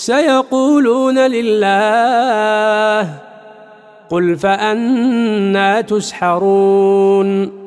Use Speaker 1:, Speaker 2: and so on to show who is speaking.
Speaker 1: سيقولون لله قل فأنا تسحرون